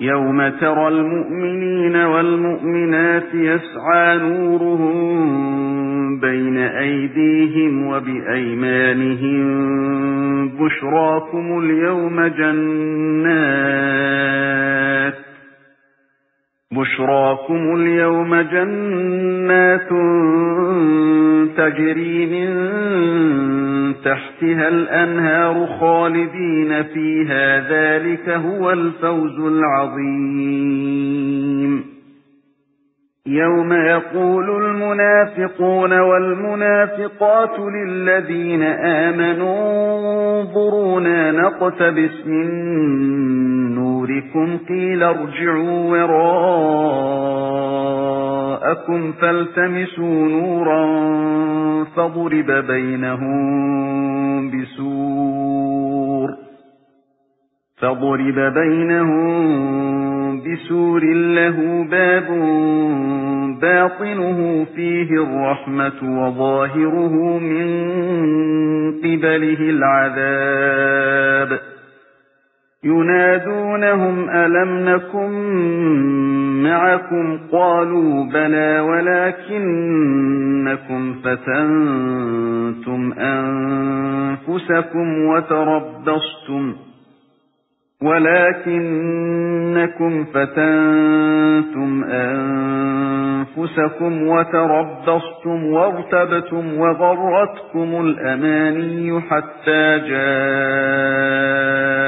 يَوْمَ تَرَى الْمُؤْمِنِينَ وَالْمُؤْمِنَاتِ يَسْعَىٰ نُورُهُم بَيْنَ أَيْدِيهِمْ وَبِأَيْمَانِهِم بُشْرَاكُمُ الْيَوْمَ جَنَّاتٌ بُشْرَاكُمُ الْيَوْمَ جَنَّاتٌ تَجْرِي مِن تَحْتِهَا الْأَنْهَارُ خَالِدِينَ فِيهَا ذَلِكَ هُوَ الْفَوْزُ الْعَظِيمُ. يَوْمَ يَقُولُ الْمُنَافِقُونَ وَالْمُنَافِقَاتُ لِلَّذِينَ آمَنُوا انظُرُونَا نَقْتَبِسْ مِن نُّورِكُمْ قِيلَ ارْجِعُوا وَرَاءَكُمْ فَالْتَمِسُوا نُورًا فَضُرِبَ بَيْنَهُم بِسُورٍ فَضُرِبَ بَيْنَهُم بِسُورٍ لَّهُ بَابٌ بَاطِنُهُ فِيهِ الرَّحْمَةُ وَظَاهِرُهُ مِن قِبَلِهِ الْعَذَابُ يُنَادُونَهُمْ أَلَمْ نَكُن مَّعَكُمْ؟ قَالُوا بَلَىٰ وَلَكِنَّكُمْ فَتَنتُمْ أَنفُسَكُمْ وَتَرَبَّصْتُمْ وَلَكِنَّكُمْ فَتَنتُمْ أَنفُسَكُمْ وَتَرَبَّصْتُمْ وَارْتَبْتُمْ وَغَرَّتْكُمُ الْأَمَانِيُّ حَتَّىٰ جَاءَ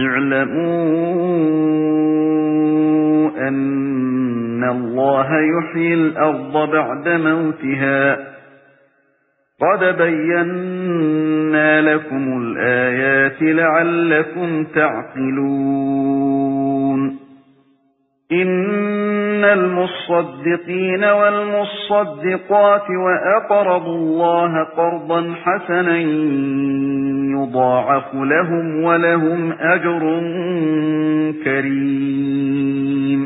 اعْلَمُوا أَنَّ اللَّهَ يُحْيِي الْأَرْضَ بَعْدَ مَوْتِهَا. قَدْ بَيَّنَّا لَكُمُ الْآيَاتِ لَعَلَّكُمْ تَعْقِلُونَ. إِنَّ الْمُصَّدِّقِينَ وَالْمُصَّدِّقَاتِ وَأَقْرَضُوا اللَّهَ قَرْضًا حَسَنًا يُضَاعَفُ لَهُمْ وَلَهُمْ أَجْرٌ كَرِيمٌ.